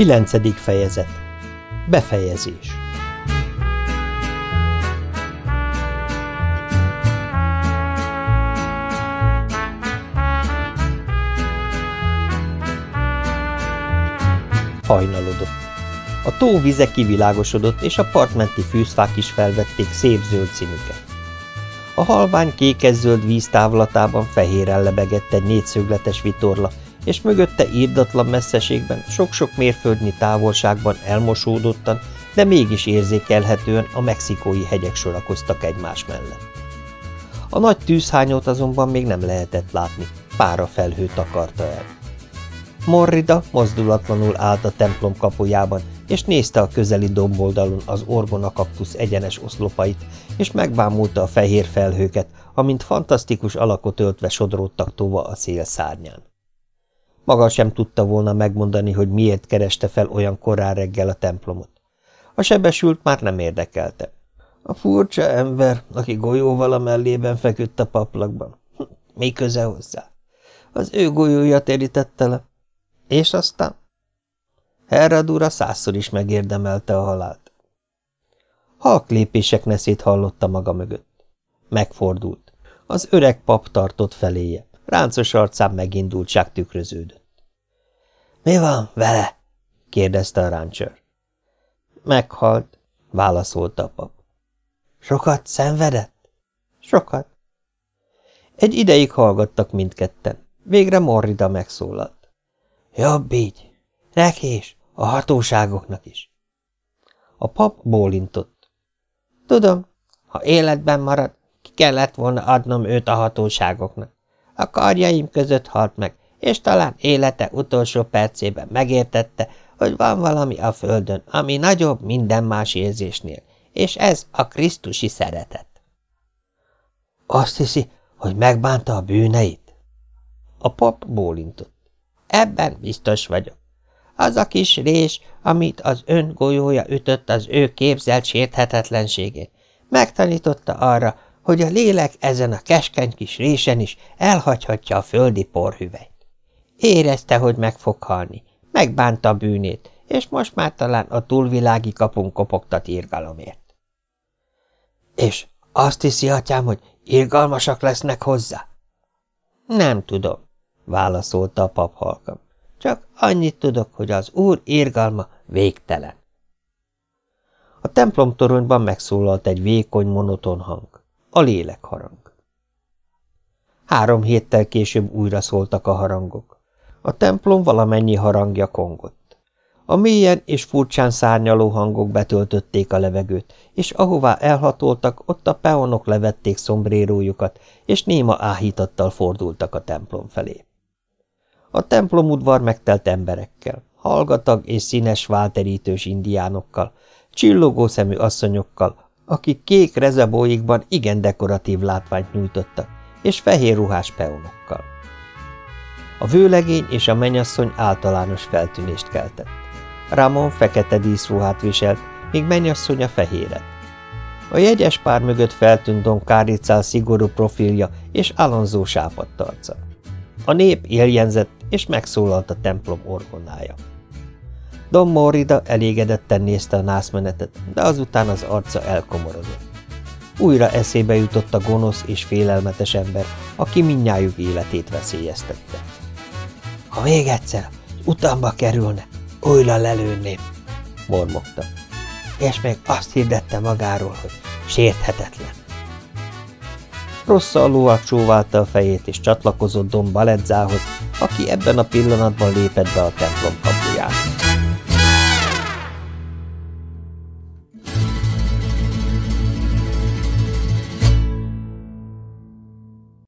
Kilencedik fejezet Befejezés Hajnalodott. A tó vize kivilágosodott, és a partmenti fűzfák is felvették szép zöld színüket. A halvány kékes-zöld víz távlatában fehéren lebegett egy négyszögletes vitorla, és mögötte írdatlan messzeségben, sok-sok mérföldnyi távolságban elmosódottan, de mégis érzékelhetően a mexikói hegyek sorakoztak egymás mellett. A nagy tűzhányót azonban még nem lehetett látni, pára felhő takarta el. Morrida mozdulatlanul állt a templom kapujában, és nézte a közeli domboldalon az orgona kaktusz egyenes oszlopait, és megbámulta a fehér felhőket, amint fantasztikus alakot öltve sodródtak tova a szél szárnyán. Maga sem tudta volna megmondani, hogy miért kereste fel olyan korán reggel a templomot. A sebesült már nem érdekelte. A furcsa ember, aki golyóval a mellében feküdt a paplakban. Hm, mi köze hozzá? Az ő golyója térítette le. És aztán? Herradura százszor is megérdemelte a halált. Halk lépések neszét hallotta maga mögött. Megfordult. Az öreg pap tartott feléje. Ráncos arcán megindultság tükröződött. – Mi van vele? – kérdezte a ráncsör. – Meghalt – válaszolta a pap. – Sokat szenvedett? – Sokat. Egy ideig hallgattak mindketten. Végre Morrida megszólalt. – Jobb így. Nekés, a hatóságoknak is. A pap bólintott. – Tudom, ha életben marad, ki kellett volna adnom őt a hatóságoknak. A karjaim között halt meg, és talán élete utolsó percében megértette, hogy van valami a földön, ami nagyobb minden más érzésnél, és ez a Krisztusi szeretet. Azt hiszi, hogy megbánta a bűneit? A pap bólintott. Ebben biztos vagyok. Az a kis rés, amit az ön golyója ütött az ő képzelt sérthetetlenségén, megtanította arra, hogy a lélek ezen a keskeny kis résen is elhagyhatja a földi porhüvelyt. Érezte, hogy meg fog halni, megbánta a bűnét, és most már talán a túlvilági kapun kopogtat irgalomért. És azt hiszi, atyám, hogy irgalmasak lesznek hozzá? Nem tudom, válaszolta a pap halkan. Csak annyit tudok, hogy az úr irgalma végtelen. A templomtoronyban megszólalt egy vékony, monoton hang a lélekharang. Három héttel később újra szóltak a harangok. A templom valamennyi harangja kongott. A mélyen és furcsán szárnyaló hangok betöltötték a levegőt, és ahová elhatoltak, ott a peonok levették szombrérójukat, és néma áhítattal fordultak a templom felé. A templom udvar megtelt emberekkel, hallgatag és színes válterítős indiánokkal, csillogó szemű asszonyokkal, akik kék rezebóikban igen dekoratív látványt nyújtottak, és fehér ruhás peonokkal. A vőlegény és a menyasszony általános feltűnést keltett. Ramon fekete díszruhát viselt, míg menyasszonya fehéret. A jegyes pár mögött feltűnt Don Káricál szigorú profilja és Alonso sápadt arca. A nép éljenzett, és megszólalt a templom orgonája. Don Morida elégedetten nézte a nászmenetet, de azután az arca elkomorodott. Újra eszébe jutott a gonosz és félelmetes ember, aki mindnyájuk életét veszélyeztette. Ha még egyszer utamba kerülne, újra lelőnném, mormogta. És még azt hirdette magáról, hogy sérthetetlen. Rossza a csóválta a fejét, és csatlakozott Don Baledzához, aki ebben a pillanatban lépett be a templom.